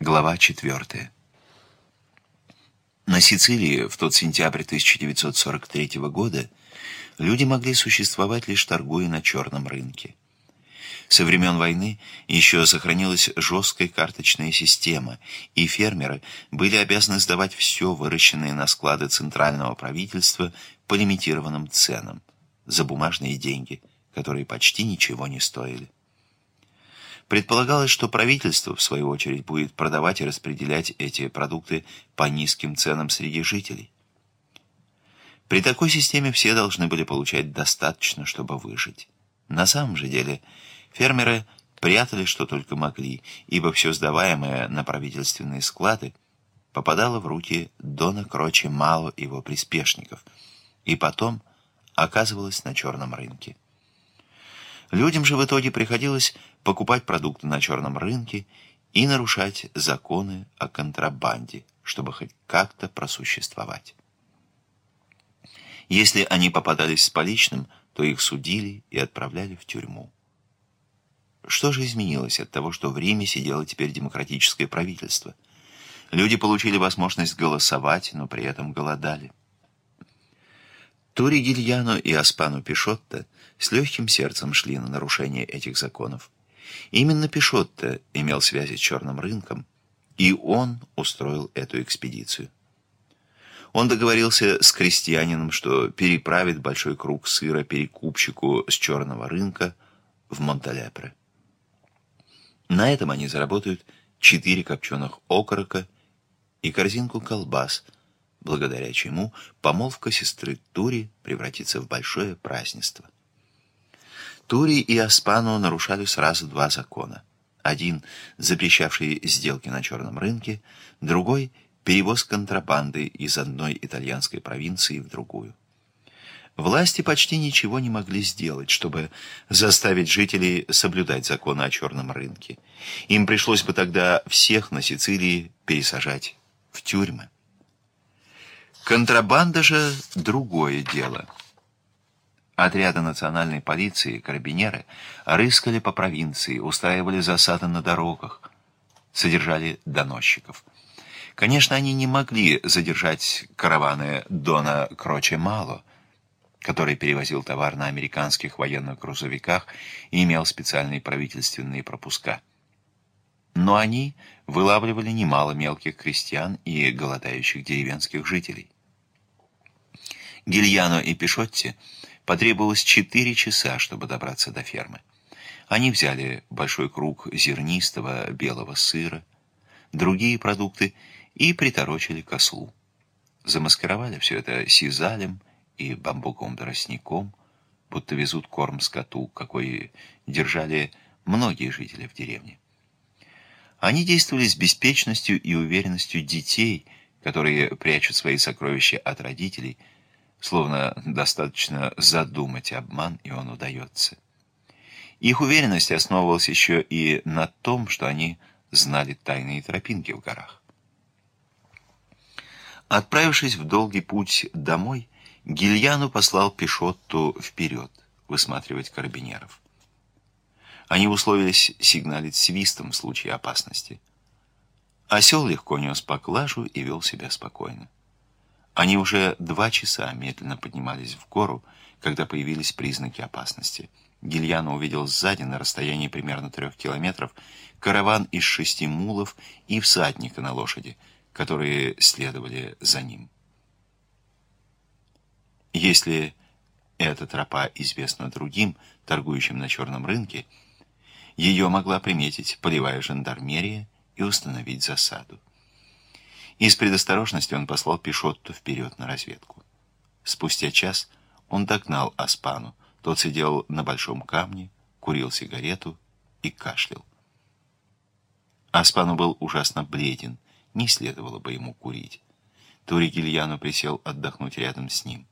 Глава 4. На Сицилии в тот сентябрь 1943 года люди могли существовать лишь торгуя на черном рынке. Со времен войны еще сохранилась жесткая карточная система, и фермеры были обязаны сдавать все выращенное на склады центрального правительства по лимитированным ценам за бумажные деньги, которые почти ничего не стоили. Предполагалось, что правительство, в свою очередь, будет продавать и распределять эти продукты по низким ценам среди жителей. При такой системе все должны были получать достаточно, чтобы выжить. На самом же деле фермеры прятали, что только могли, ибо все сдаваемое на правительственные склады попадало в руки Дона Кроче Мало его приспешников, и потом оказывалось на черном рынке. Людям же в итоге приходилось покупать продукты на черном рынке и нарушать законы о контрабанде, чтобы хоть как-то просуществовать. Если они попадались с поличным, то их судили и отправляли в тюрьму. Что же изменилось от того, что в Риме сидело теперь демократическое правительство? Люди получили возможность голосовать, но при этом голодали. Тури Гильяно и Аспану Пишотто с легким сердцем шли на нарушение этих законов. Именно Пишотто имел связи с черным рынком, и он устроил эту экспедицию. Он договорился с крестьянином, что переправит большой круг сыра перекупщику с черного рынка в Монталепре. На этом они заработают четыре копченых окорока и корзинку колбас – благодаря чему помолвка сестры Тури превратится в большое празднество. Тури и Аспану нарушали сразу два закона. Один, запрещавший сделки на черном рынке, другой – перевоз контрабанды из одной итальянской провинции в другую. Власти почти ничего не могли сделать, чтобы заставить жителей соблюдать законы о черном рынке. Им пришлось бы тогда всех на Сицилии пересажать в тюрьмы. Контрабанда же другое дело. Отряды национальной полиции, карабинеры, рыскали по провинции, устраивали засады на дорогах, содержали доносчиков. Конечно, они не могли задержать караваны Дона Кроче-Мало, который перевозил товар на американских военных грузовиках и имел специальные правительственные пропуска. Но они вылавливали немало мелких крестьян и голодающих деревенских жителей. Гильяно и Пишотти потребовалось четыре часа, чтобы добраться до фермы. Они взяли большой круг зернистого белого сыра, другие продукты и приторочили к ослу. Замаскировали все это сизалем и бамбуком-тростником, будто везут корм скоту, какой держали многие жители в деревне. Они действовали с беспечностью и уверенностью детей, которые прячут свои сокровища от родителей – словно достаточно задумать обман, и он удается. Их уверенность основывалась еще и на том, что они знали тайные тропинки в горах. Отправившись в долгий путь домой, Гильяну послал Пишотту вперед высматривать карабинеров. Они условились сигналить свистом в случае опасности. Осел легко нес поклажу и вел себя спокойно. Они уже два часа медленно поднимались в гору, когда появились признаки опасности. Гильяна увидел сзади, на расстоянии примерно трех километров, караван из шести мулов и всадника на лошади, которые следовали за ним. Если эта тропа известна другим, торгующим на черном рынке, ее могла приметить полевая жандармерия и установить засаду. Из предосторожности он послал Пишотту вперед на разведку. Спустя час он догнал Аспану. Тот сидел на большом камне, курил сигарету и кашлял. Аспану был ужасно бледен, не следовало бы ему курить. Тури Гильяну присел отдохнуть рядом с ним.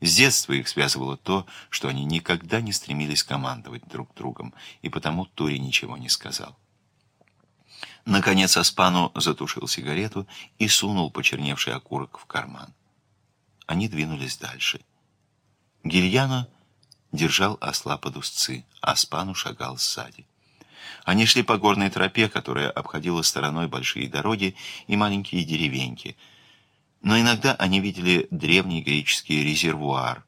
С детства их связывало то, что они никогда не стремились командовать друг другом, и потому Тури ничего не сказал. Наконец Аспану затушил сигарету и сунул почерневший окурок в карман. Они двинулись дальше. Гильяно держал осла под узцы, Аспану шагал сзади. Они шли по горной тропе, которая обходила стороной большие дороги и маленькие деревеньки. Но иногда они видели древний греческий резервуар,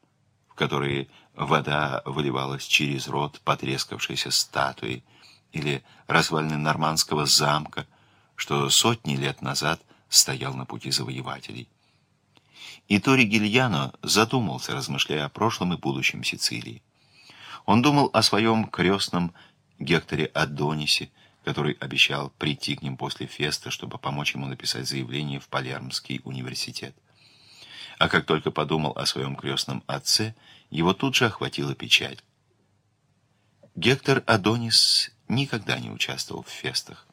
в который вода выливалась через рот потрескавшейся статуи, или развалины нормандского замка, что сотни лет назад стоял на пути завоевателей. И Тори Гильяно задумался, размышляя о прошлом и будущем Сицилии. Он думал о своем крестном Гекторе Адонисе, который обещал прийти к ним после феста, чтобы помочь ему написать заявление в Палермский университет. А как только подумал о своем крестном отце, его тут же охватила печаль. Гектор Адонис никогда не участвовал в фестах.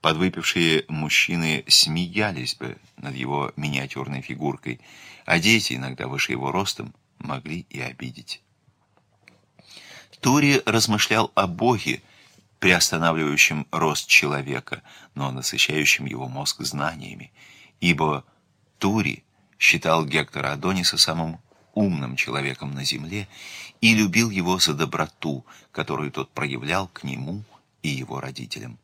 Подвыпившие мужчины смеялись бы над его миниатюрной фигуркой, а дети, иногда выше его ростом, могли и обидеть. Тури размышлял о Боге, приостанавливающем рост человека, но насыщающем его мозг знаниями, ибо Тури считал Гектора Адониса самым умным человеком на земле и любил его за доброту, которую тот проявлял к нему и его родителям.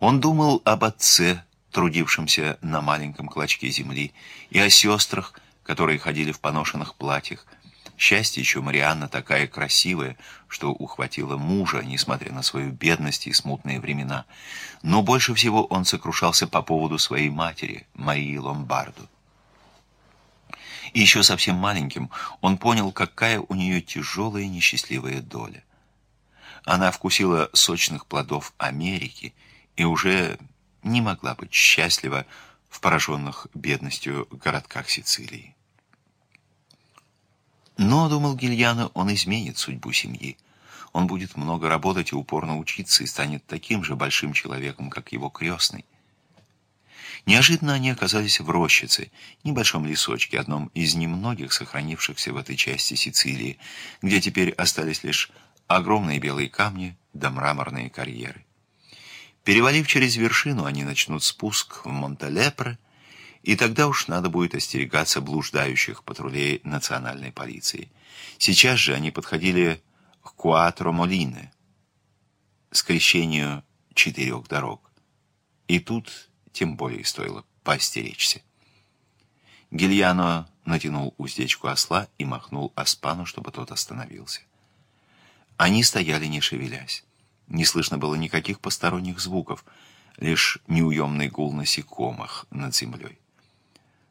Он думал об отце, трудившемся на маленьком клочке земли, и о сестрах, которые ходили в поношенных платьях. Счастье еще Марианна такая красивая, что ухватила мужа, несмотря на свою бедность и смутные времена. Но больше всего он сокрушался по поводу своей матери, Марии Ломбарду. И еще совсем маленьким он понял, какая у нее тяжелая и несчастливая доля. Она вкусила сочных плодов Америки и уже не могла быть счастлива в пораженных бедностью городках Сицилии. Но, думал Гильяно, он изменит судьбу семьи. Он будет много работать и упорно учиться, и станет таким же большим человеком, как его крестный. Неожиданно они оказались в Рощице, небольшом лесочке, одном из немногих сохранившихся в этой части Сицилии, где теперь остались лишь огромные белые камни да мраморные карьеры. Перевалив через вершину, они начнут спуск в Монталепре, и тогда уж надо будет остерегаться блуждающих патрулей национальной полиции. Сейчас же они подходили к Куатро Молине, скрещению четырех дорог. И тут тем более стоило поостеречься. Гильяно натянул уздечку осла и махнул Аспану, чтобы тот остановился. Они стояли, не шевелясь. Не слышно было никаких посторонних звуков, лишь неуемный гул насекомых над землей.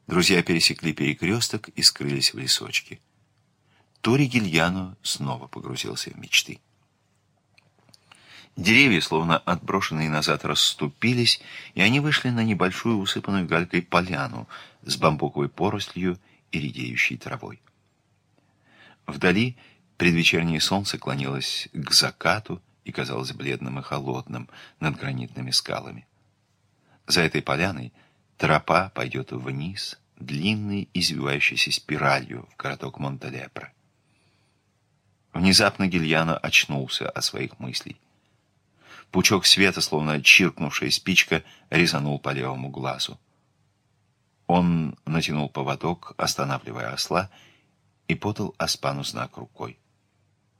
Друзья пересекли перекресток и скрылись в лесочке. Тори Гильяно снова погрузился в мечты. Деревья, словно отброшенные назад, расступились, и они вышли на небольшую усыпанную галькой поляну с бамбуковой порослью и редеющей травой. Вдали предвечернее солнце клонилось к закату и казалось бледным и холодным над гранитными скалами. За этой поляной тропа пойдет вниз, длинной извивающейся спиралью в городок Монталепро. Внезапно Гильяно очнулся от своих мыслей. Пучок света, словно чиркнувшая спичка, резанул по левому глазу. Он натянул поводок, останавливая осла, и подал Аспану знак рукой.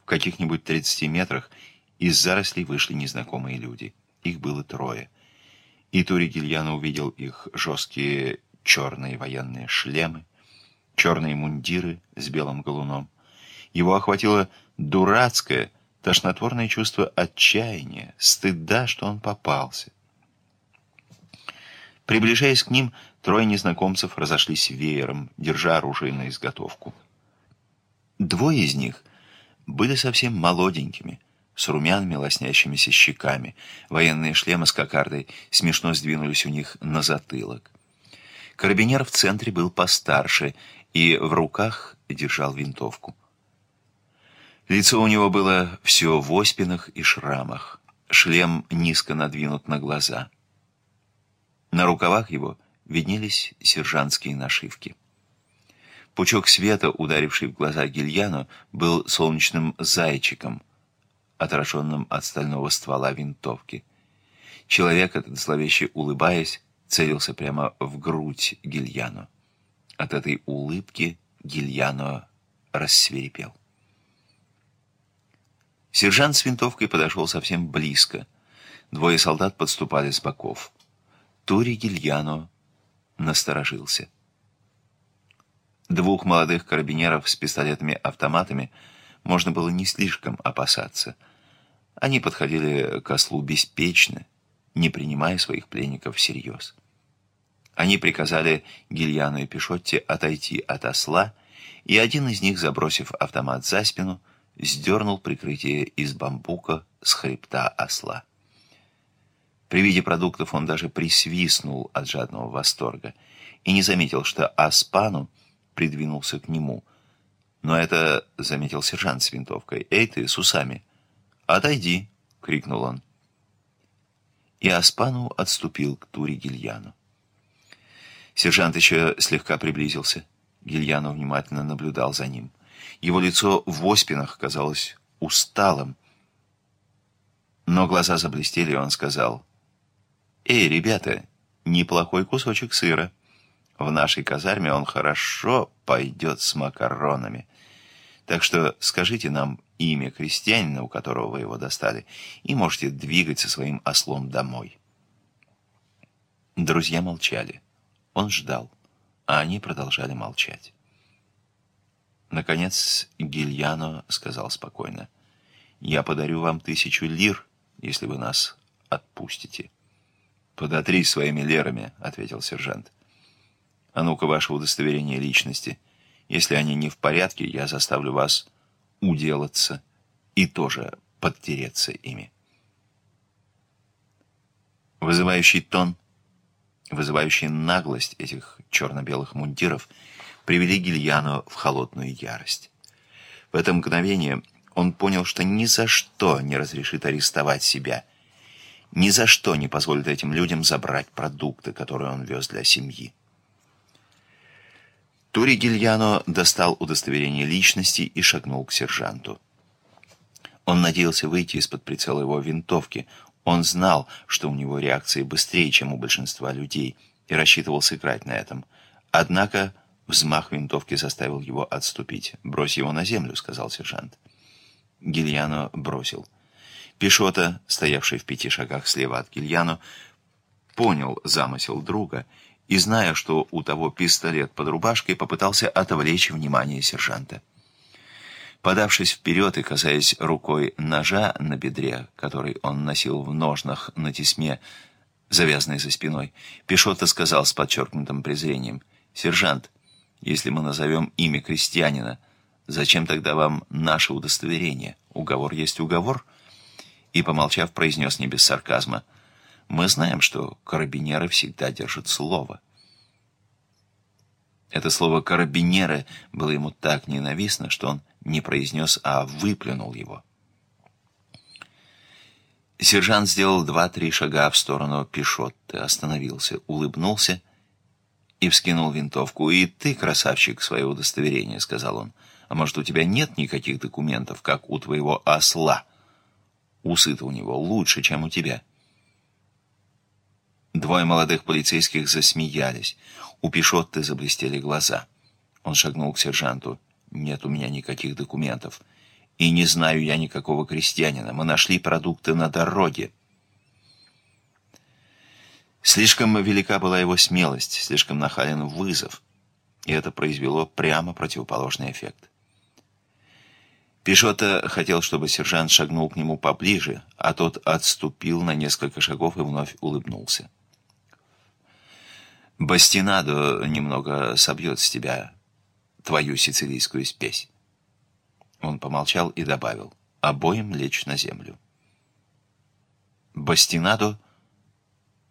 В каких-нибудь тридцати метрах из зарослей вышли незнакомые люди. Их было трое. И Тури Гильяно увидел их жесткие черные военные шлемы, черные мундиры с белым галуном. Его охватило дурацкое, тошнотворное чувство отчаяния, стыда, что он попался. Приближаясь к ним, трое незнакомцев разошлись веером, держа оружие на изготовку. Двое из них были совсем молоденькими, с румяными лоснящимися щеками. Военные шлемы с кокардой смешно сдвинулись у них на затылок. Карабинер в центре был постарше и в руках держал винтовку. Лицо у него было все в оспинах и шрамах. Шлем низко надвинут на глаза. На рукавах его виднелись сержантские нашивки. Пучок света, ударивший в глаза Гильяну, был солнечным зайчиком, отраженным от стального ствола винтовки. Человек этот, зловеще улыбаясь, целился прямо в грудь Гильяну. От этой улыбки Гильяно рассверепел. Сержант с винтовкой подошел совсем близко. Двое солдат подступали с боков. Тури Гильяно насторожился. Двух молодых карабинеров с пистолетами-автоматами можно было не слишком опасаться. Они подходили к ослу беспечно, не принимая своих пленников всерьез. Они приказали Гильяну и Пишотте отойти от осла, и один из них, забросив автомат за спину, сдернул прикрытие из бамбука с хребта осла. При виде продуктов он даже присвистнул от жадного восторга и не заметил, что Аспану придвинулся к нему. Но это заметил сержант с винтовкой. «Эй ты, с усами!» «Отойди!» — крикнул он. И Аспану отступил к Туре Гильяну. Сержант еще слегка приблизился. Гильяно внимательно наблюдал за ним. Его лицо в оспинах казалось усталым. Но глаза заблестели, и он сказал, «Эй, ребята, неплохой кусочек сыра. В нашей казарме он хорошо пойдет с макаронами. Так что скажите нам имя крестьянина, у которого вы его достали, и можете двигать со своим ослом домой». Друзья молчали. Он ждал, а они продолжали молчать. Наконец Гильяно сказал спокойно, «Я подарю вам тысячу лир, если вы нас отпустите». «Подотри своими лерами», — ответил сержант. «А ну-ка, ваше удостоверение личности. Если они не в порядке, я заставлю вас уделаться и тоже подтереться ими». Вызывающий тон — вызывающие наглость этих черно-белых мундиров, привели Гильяно в холодную ярость. В это мгновение он понял, что ни за что не разрешит арестовать себя, ни за что не позволит этим людям забрать продукты, которые он вез для семьи. Тури Гильяно достал удостоверение личности и шагнул к сержанту. Он надеялся выйти из-под прицела его винтовки, он знал, что у него реакции быстрее, чем у большинства людей, и рассчитывал сыграть на этом. Однако взмах винтовки заставил его отступить. «Брось его на землю», — сказал сержант. Гильяно бросил. Пишота, стоявший в пяти шагах слева от Гильяно, понял замысел друга и, зная, что у того пистолет под рубашкой, попытался отвлечь внимание сержанта. Подавшись вперед и касаясь рукой ножа на бедре, который он носил в ножнах на тесьме, завязанной за спиной, Пишота сказал с подчеркнутым презрением, «Сержант, если мы назовем имя крестьянина, зачем тогда вам наше удостоверение? Уговор есть уговор?» И, помолчав, произнес не без сарказма, «Мы знаем, что карабинеры всегда держат слово». Это слово «карабинеры» было ему так ненавистно, что он не произнес, а выплюнул его. Сержант сделал два-три шага в сторону Пишотты, остановился, улыбнулся и вскинул винтовку. «И ты, красавчик, свое удостоверение», — сказал он. «А может, у тебя нет никаких документов, как у твоего осла? Усы-то у него лучше, чем у тебя». Двое молодых полицейских засмеялись. У Пишотты заблестели глаза. Он шагнул к сержанту. Нет у меня никаких документов. И не знаю я никакого крестьянина. Мы нашли продукты на дороге. Слишком велика была его смелость, слишком нахален вызов. И это произвело прямо противоположный эффект. Пишота хотел, чтобы сержант шагнул к нему поближе, а тот отступил на несколько шагов и вновь улыбнулся. «Бастинадо немного собьет с тебя твою сицилийскую спесь. Он помолчал и добавил, обоим лечь на землю. Бастинадо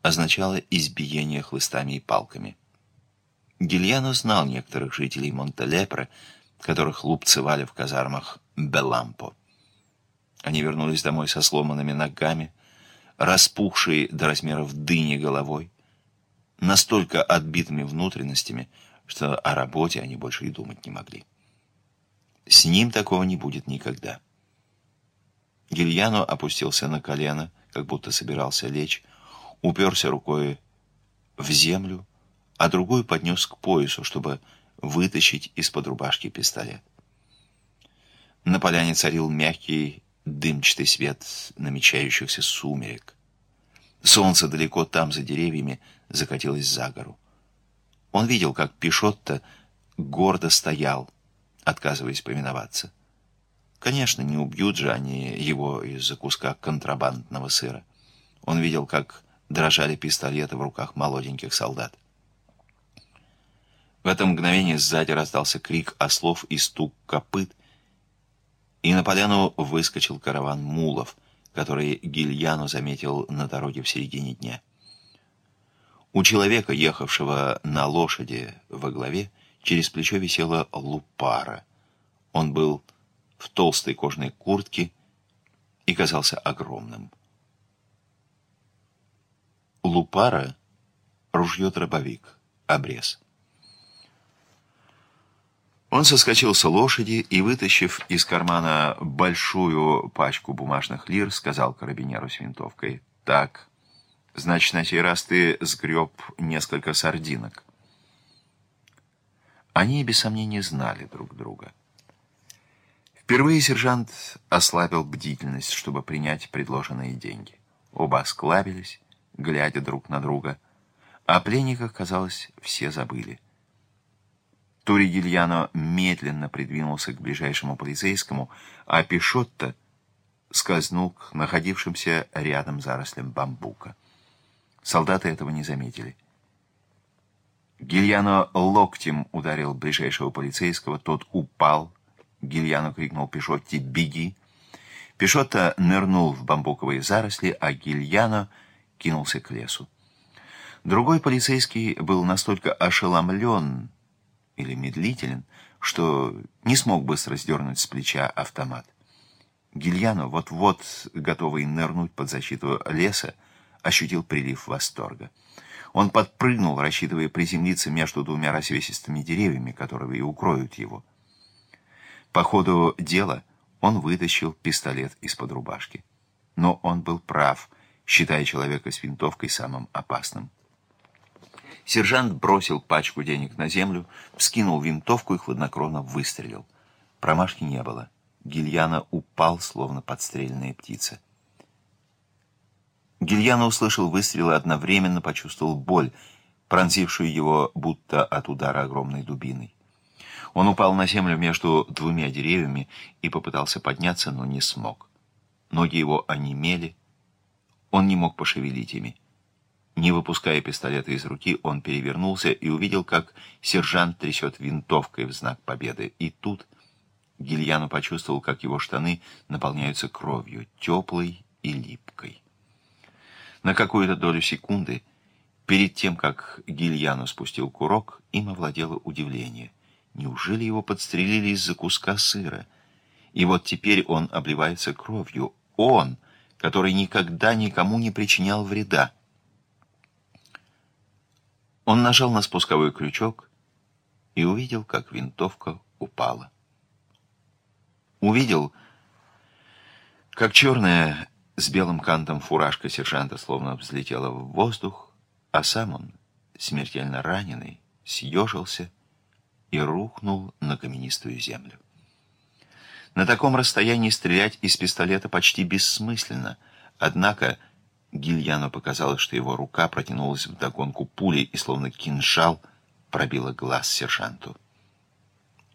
означало избиение хлыстами и палками. Гильяно знал некоторых жителей Монтелепре, которых лупцевали в казармах Белампо. Они вернулись домой со сломанными ногами, распухшие до размеров дыни головой, настолько отбитыми внутренностями, что о работе они больше и думать не могли. С ним такого не будет никогда. Гильяно опустился на колено, как будто собирался лечь, уперся рукой в землю, а другой поднес к поясу, чтобы вытащить из-под рубашки пистолет. На поляне царил мягкий дымчатый свет намечающихся сумерек. Солнце далеко там, за деревьями, закатилось за гору. Он видел, как Пишотто гордо стоял, отказываясь повиноваться. Конечно, не убьют же они его из-за куска контрабандного сыра. Он видел, как дрожали пистолеты в руках молоденьких солдат. В это мгновение сзади раздался крик ослов и стук копыт, и на поляну выскочил караван мулов, который Гильяну заметил на дороге в середине дня. У человека, ехавшего на лошади во главе, через плечо висела лупара. Он был в толстой кожаной куртке и казался огромным. Лупара — ружье-дробовик, обрез. Он соскочил с лошади и, вытащив из кармана большую пачку бумажных лир, сказал карабинеру с винтовкой, «Так, значит, на сей раз ты сгреб несколько сардинок». Они, без сомнения, знали друг друга. Впервые сержант ослабил бдительность, чтобы принять предложенные деньги. Оба осклабились, глядя друг на друга. О пленниках, казалось, все забыли. Тори Гильяно медленно придвинулся к ближайшему полицейскому, а Пишотто скользнул к находившимся рядом зарослям бамбука. Солдаты этого не заметили. Гильяно локтем ударил ближайшего полицейского, тот упал. Гильяно крикнул Пишотте «Беги!». Пишотто нырнул в бамбуковые заросли, а Гильяно кинулся к лесу. Другой полицейский был настолько ошеломлен, или медлителен, что не смог быстро сдернуть с плеча автомат. Гильяно, вот-вот готовый нырнуть под защиту леса, ощутил прилив восторга. Он подпрыгнул, рассчитывая приземлиться между двумя развесистыми деревьями, которые и укроют его. По ходу дела он вытащил пистолет из-под рубашки. Но он был прав, считая человека с винтовкой самым опасным. Сержант бросил пачку денег на землю, вскинул винтовку и хладнокровно выстрелил. Промашки не было. Гильяна упал, словно подстрельная птица. Гильяна услышал выстрелы, одновременно почувствовал боль, пронзившую его будто от удара огромной дубиной. Он упал на землю между двумя деревьями и попытался подняться, но не смог. Ноги его онемели, он не мог пошевелить ими. Не выпуская пистолета из руки, он перевернулся и увидел, как сержант трясет винтовкой в знак победы. И тут Гильяну почувствовал, как его штаны наполняются кровью, теплой и липкой. На какую-то долю секунды, перед тем, как Гильяну спустил курок, им овладело удивление. Неужели его подстрелили из-за куска сыра? И вот теперь он обливается кровью. Он, который никогда никому не причинял вреда. Он нажал на спусковой крючок и увидел, как винтовка упала. Увидел, как черная с белым кантом фуражка сержанта словно взлетела в воздух, а сам он, смертельно раненый, съежился и рухнул на каменистую землю. На таком расстоянии стрелять из пистолета почти бессмысленно, однако Гильяну показалось, что его рука протянулась в догонку пули и, словно кинжал, пробила глаз сержанту.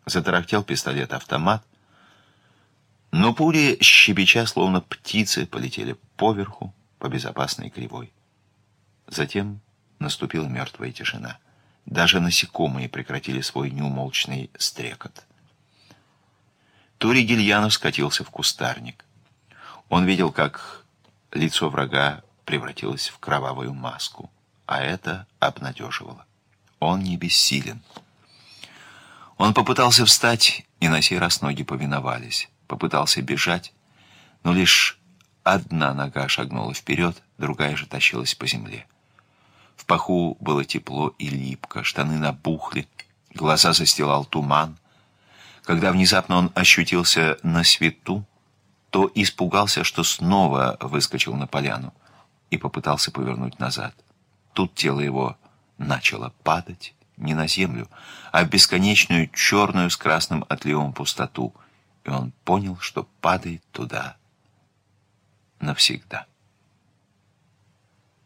Затарахтел пистолет-автомат, но пули, щебеча, словно птицы, полетели поверху по безопасной кривой. Затем наступила мертвая тишина. Даже насекомые прекратили свой неумолчный стрекот. Тури Гильянов скатился в кустарник. Он видел, как лицо врага превратилась в кровавую маску, а это обнадеживало. Он не бессилен. Он попытался встать, и на сей раз ноги повиновались. Попытался бежать, но лишь одна нога шагнула вперед, другая же тащилась по земле. В паху было тепло и липко, штаны набухли, глаза застилал туман. Когда внезапно он ощутился на свету, то испугался, что снова выскочил на поляну и попытался повернуть назад. Тут тело его начало падать не на землю, а в бесконечную черную с красным отливом пустоту, и он понял, что падает туда навсегда.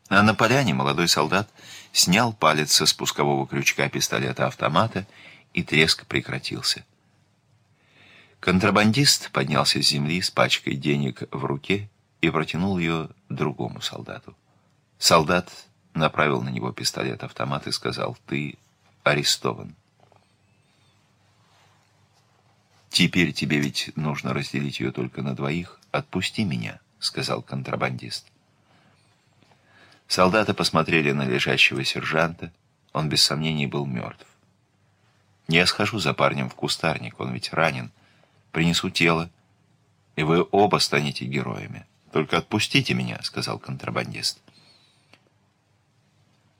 А на поляне молодой солдат снял палец со спускового крючка пистолета-автомата, и треск прекратился. Контрабандист поднялся с земли с пачкой денег в руке и протянул ее другому солдату. Солдат направил на него пистолет-автомат и сказал, «Ты арестован». «Теперь тебе ведь нужно разделить ее только на двоих. Отпусти меня», — сказал контрабандист. Солдаты посмотрели на лежащего сержанта. Он без сомнений был мертв. «Я схожу за парнем в кустарник, он ведь ранен. Принесу тело, и вы оба станете героями. Только отпустите меня», — сказал контрабандист.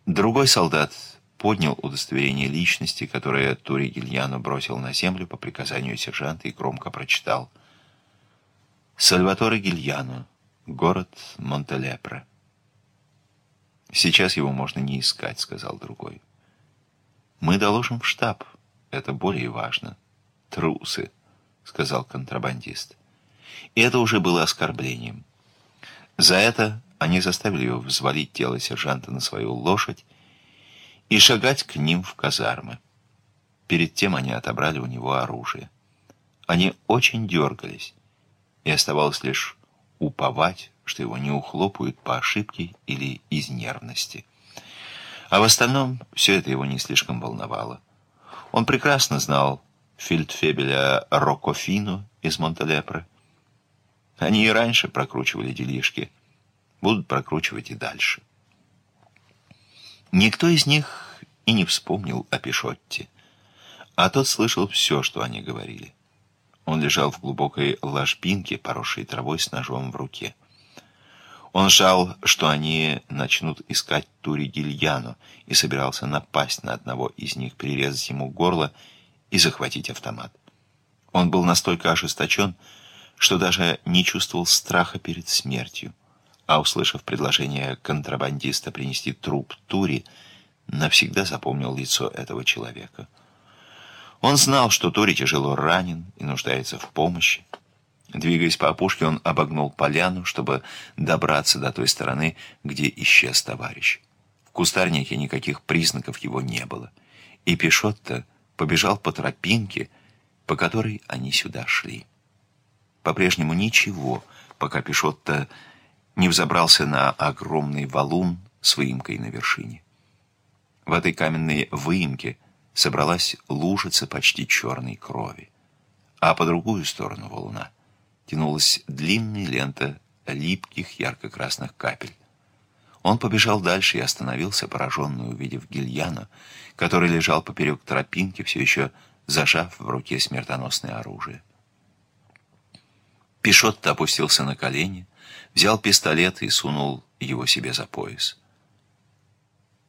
Другой солдат поднял удостоверение личности, которое Тури Гильяно бросил на землю по приказанию сержанта и громко прочитал. «Сальваторе Гильяно, город Монтелепре». «Сейчас его можно не искать», — сказал другой. «Мы доложим в штаб. Это более важно». «Трусы», — сказал контрабандист. И это уже было оскорблением. За это они заставили его взвалить тело сержанта на свою лошадь и шагать к ним в казармы. Перед тем они отобрали у него оружие. Они очень дергались, и оставалось лишь уповать, что его не ухлопают по ошибке или из нервности. А в остальном все это его не слишком волновало. Он прекрасно знал фельдфебеля Рокофину из Монтелепре. Они и раньше прокручивали делишки, будут прокручивать и дальше. Никто из них и не вспомнил о Пишотте, а тот слышал все, что они говорили. Он лежал в глубокой ложбинке, поросшей травой с ножом в руке. Он жал, что они начнут искать Тури Гильяну, и собирался напасть на одного из них, перерезать ему горло и захватить автомат. Он был настолько ожесточен, что даже не чувствовал страха перед смертью, а, услышав предложение контрабандиста принести труп Тури, навсегда запомнил лицо этого человека. Он знал, что Тори тяжело ранен и нуждается в помощи. Двигаясь по опушке, он обогнул поляну, чтобы добраться до той стороны, где исчез товарищ. В кустарнике никаких признаков его не было. И Пишотто побежал по тропинке, по которой они сюда шли. По-прежнему ничего, пока Пишотто не взобрался на огромный валун с выемкой на вершине. В этой каменной выемке собралась лужица почти черной крови. А по другую сторону валуна тянулась длинная лента липких ярко-красных капель. Он побежал дальше и остановился, пораженный, увидев Гильяна, который лежал поперек тропинки, все еще зажав в руке смертоносное оружие. Пишотто опустился на колени, взял пистолет и сунул его себе за пояс.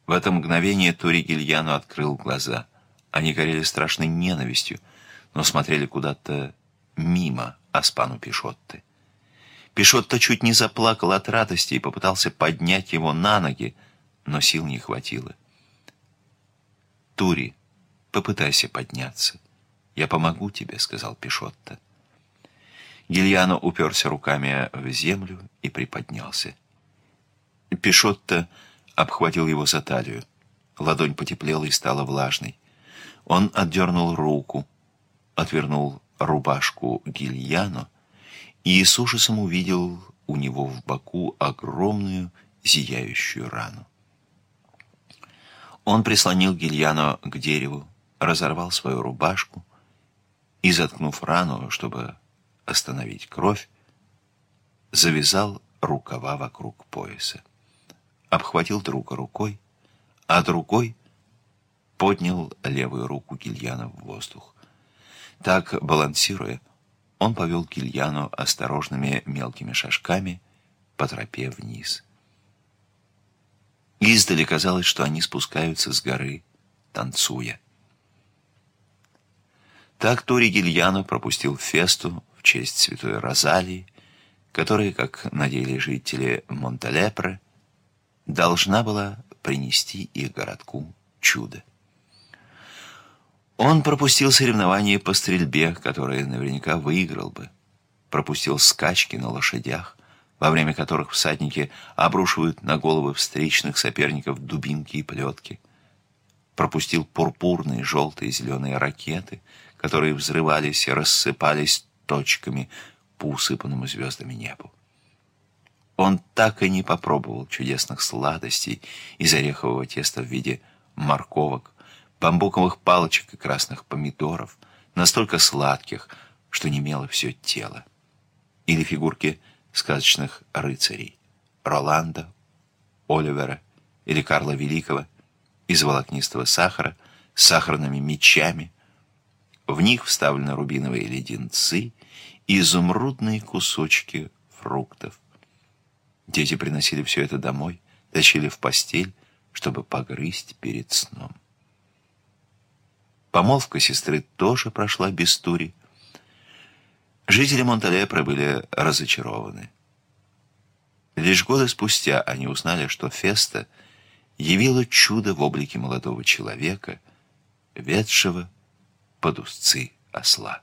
В это мгновение Тури Гильяну открыл глаза. Они горели страшной ненавистью, но смотрели куда-то мимо Аспану Пишотты. Пишотто чуть не заплакал от радости и попытался поднять его на ноги, но сил не хватило. «Тури, попытайся подняться. Я помогу тебе», — сказал Пишотто. Гильяно уперся руками в землю и приподнялся. Пишотто обхватил его за талию. Ладонь потеплела и стала влажной. Он отдернул руку, отвернул рубашку Гильяно и с ужасом увидел у него в боку огромную зияющую рану. Он прислонил Гильяно к дереву, разорвал свою рубашку и, заткнув рану, чтобы остановить кровь, завязал рукава вокруг пояса обхватил друга рукой, а другой поднял левую руку Гильяна в воздух. Так, балансируя, он повел Гильяну осторожными мелкими шажками по тропе вниз. Издали казалось, что они спускаются с горы, танцуя. Так Тори Гильяно пропустил фесту в честь святой Розалии, которая, как надеяли жители Монталепре, должна была принести их городку чудо. Он пропустил соревнования по стрельбе, которые наверняка выиграл бы. Пропустил скачки на лошадях, во время которых всадники обрушивают на головы встречных соперников дубинки и плетки. Пропустил пурпурные, желтые, зеленые ракеты, которые взрывались и рассыпались точками по усыпанному звездами небу. Он так и не попробовал чудесных сладостей из орехового теста в виде морковок, бамбуковых палочек и красных помидоров, настолько сладких, что немело все тело. Или фигурки сказочных рыцарей Роланда, Оливера или Карла Великого из волокнистого сахара с сахарными мечами. В них вставлены рубиновые леденцы и изумрудные кусочки фруктов. Дети приносили все это домой, тащили в постель, чтобы погрызть перед сном. Помолвка сестры тоже прошла без тури. Жители Монталепро были разочарованы. Лишь годы спустя они узнали, что Феста явила чудо в облике молодого человека, ведшего под узцы осла.